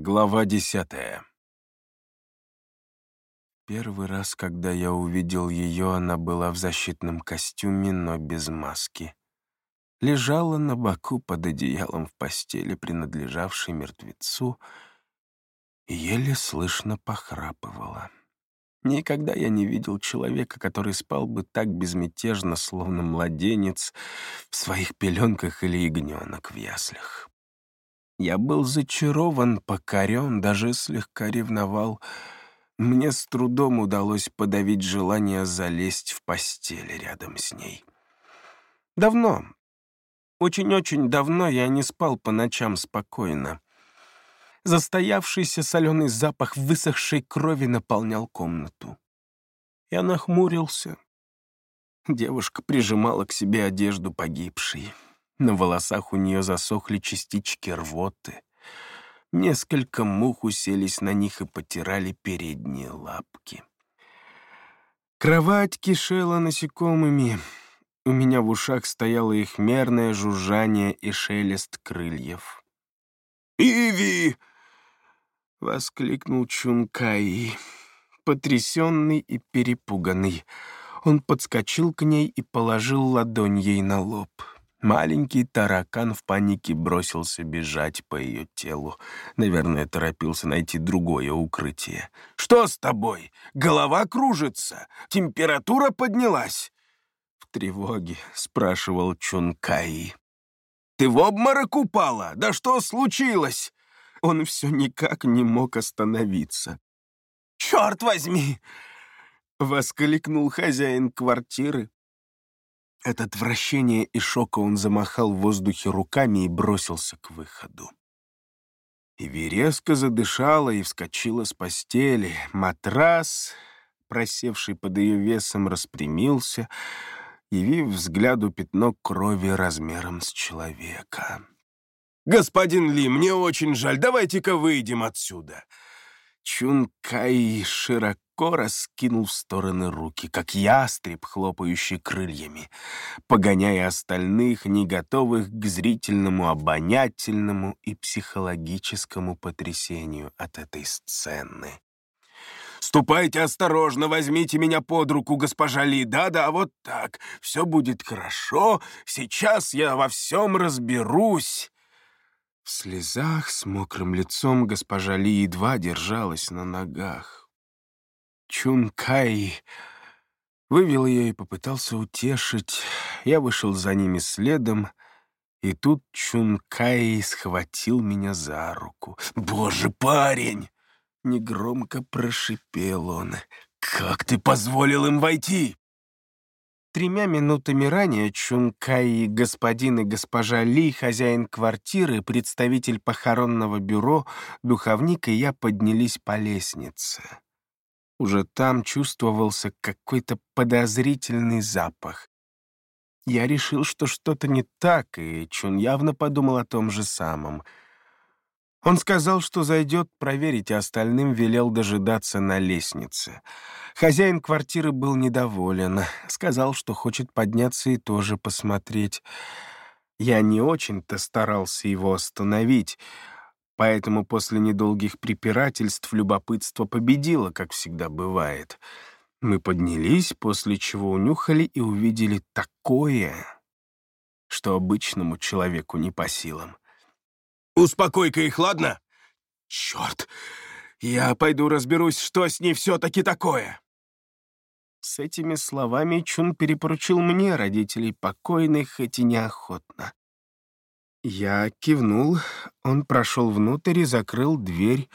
Глава десятая. Первый раз, когда я увидел ее, она была в защитном костюме, но без маски. Лежала на боку под одеялом в постели, принадлежавшей мертвецу, и еле слышно похрапывала. Никогда я не видел человека, который спал бы так безмятежно, словно младенец в своих пеленках или ягненок в яслях. Я был зачарован, покорен, даже слегка ревновал. Мне с трудом удалось подавить желание залезть в постель рядом с ней. Давно, очень-очень давно я не спал по ночам спокойно. Застоявшийся соленый запах высохшей крови наполнял комнату. Я нахмурился. Девушка прижимала к себе одежду погибшей. На волосах у нее засохли частички рвоты. Несколько мух уселись на них и потирали передние лапки. Кровать кишела насекомыми. У меня в ушах стояло их мерное жужжание и шелест крыльев. «Иви!» — воскликнул Чункай, потрясенный и перепуганный. Он подскочил к ней и положил ладонь ей на лоб. Маленький таракан в панике бросился бежать по ее телу. Наверное, торопился найти другое укрытие. «Что с тобой? Голова кружится? Температура поднялась?» В тревоге спрашивал Чункай. «Ты в обморок упала? Да что случилось?» Он все никак не мог остановиться. «Черт возьми!» — воскликнул хозяин квартиры, от отвращения и шока он замахал в воздухе руками и бросился к выходу. Иви резко задышала и вскочила с постели. Матрас, просевший под ее весом, распрямился, явив взгляду пятно крови размером с человека. «Господин Ли, мне очень жаль, давайте-ка выйдем отсюда!» Чункай широко раскинул в стороны руки, как ястреб, хлопающий крыльями, погоняя остальных, не готовых к зрительному, обонятельному и психологическому потрясению от этой сцены. «Ступайте осторожно, возьмите меня под руку, госпожа Ли. Да-да, вот так. Все будет хорошо. Сейчас я во всем разберусь». В слезах с мокрым лицом госпожа Ли едва держалась на ногах. Чункай вывел ее и попытался утешить. Я вышел за ними следом, и тут Чункай схватил меня за руку. «Боже, парень!» — негромко прошипел он. «Как ты позволил им войти?» Тремя минутами ранее Чункай, господин и госпожа Ли, хозяин квартиры, представитель похоронного бюро, духовник и я поднялись по лестнице. Уже там чувствовался какой-то подозрительный запах. Я решил, что что-то не так, и Чун явно подумал о том же самом — он сказал, что зайдет проверить, а остальным велел дожидаться на лестнице. Хозяин квартиры был недоволен, сказал, что хочет подняться и тоже посмотреть. Я не очень-то старался его остановить, поэтому после недолгих препирательств любопытство победило, как всегда бывает. Мы поднялись, после чего унюхали и увидели такое, что обычному человеку не по силам. Успокой-ка их, ладно? Черт! Я пойду разберусь, что с ней все-таки такое. С этими словами Чун перепоручил мне родителей покойных, хоть и неохотно. Я кивнул, он прошел внутрь и закрыл дверь.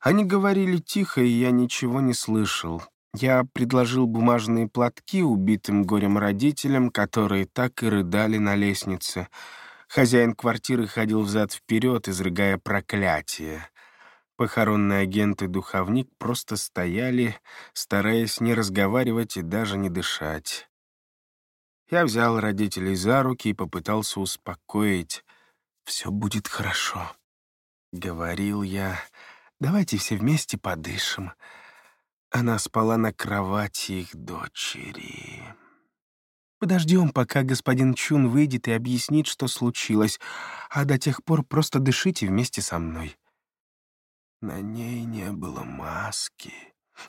Они говорили тихо, и я ничего не слышал. Я предложил бумажные платки убитым горем родителям, которые так и рыдали на лестнице — Хозяин квартиры ходил взад-вперед, изрыгая проклятие. Похоронный агент и духовник просто стояли, стараясь не разговаривать и даже не дышать. Я взял родителей за руки и попытался успокоить. «Все будет хорошо», — говорил я. «Давайте все вместе подышим». Она спала на кровати их дочери. Подождем, пока господин Чун выйдет и объяснит, что случилось, а до тех пор просто дышите вместе со мной. На ней не было маски.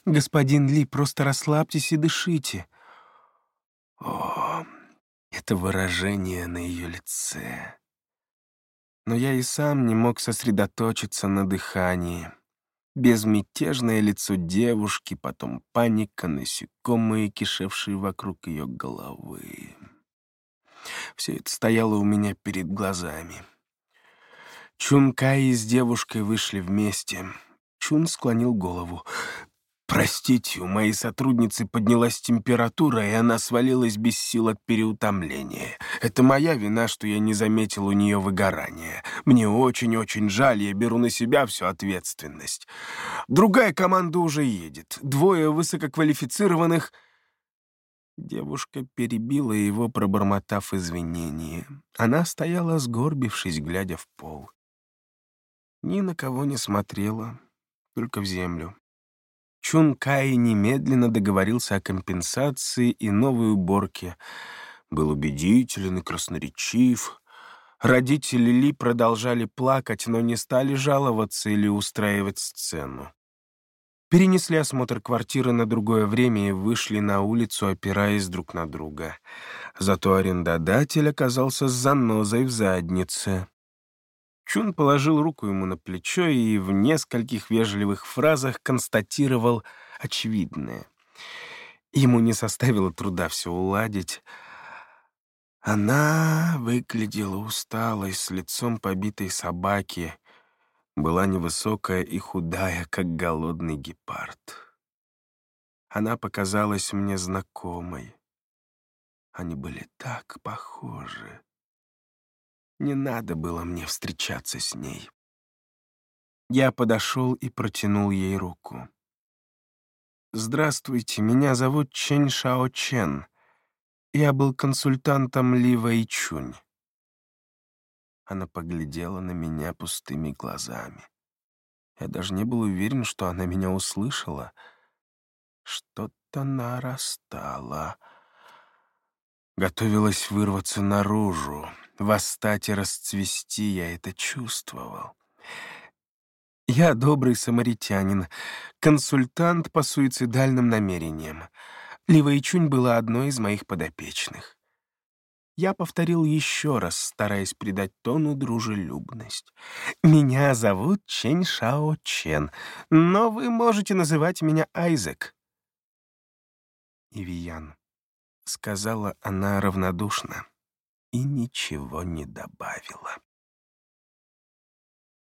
«Господин Ли, просто расслабьтесь и дышите». О, это выражение на ее лице. Но я и сам не мог сосредоточиться на дыхании. Безмятежное лицо девушки, потом паника, насекомые, кишевшие вокруг ее головы. Все это стояло у меня перед глазами. Чун Кай с девушкой вышли вместе. Чун склонил голову. «Простите, у моей сотрудницы поднялась температура, и она свалилась без сил от переутомления. Это моя вина, что я не заметил у нее выгорания. Мне очень-очень жаль, я беру на себя всю ответственность. Другая команда уже едет. Двое высококвалифицированных...» Девушка перебила его, пробормотав извинения. Она стояла, сгорбившись, глядя в пол. Ни на кого не смотрела, только в землю. Чун Кай немедленно договорился о компенсации и новой уборке. Был убедителен и красноречив. Родители Ли продолжали плакать, но не стали жаловаться или устраивать сцену. Перенесли осмотр квартиры на другое время и вышли на улицу, опираясь друг на друга. Зато арендодатель оказался с занозой в заднице. Чун положил руку ему на плечо и в нескольких вежливых фразах констатировал очевидное. Ему не составило труда все уладить. Она выглядела усталой, с лицом побитой собаки, была невысокая и худая, как голодный гепард. Она показалась мне знакомой. Они были так похожи. Не надо было мне встречаться с ней. Я подошел и протянул ей руку. «Здравствуйте, меня зовут Чен Шао Чен. Я был консультантом Ли Вэй Чунь». Она поглядела на меня пустыми глазами. Я даже не был уверен, что она меня услышала. Что-то нарастало. Готовилась вырваться наружу восстать и расцвести, я это чувствовал. Я добрый самаритянин, консультант по суицидальным намерениям. Лива Ичунь была одной из моих подопечных. Я повторил еще раз, стараясь придать тону дружелюбность. «Меня зовут Чень Шао Чен, но вы можете называть меня Айзек». «Ивиян», — сказала она равнодушно и ничего не добавила.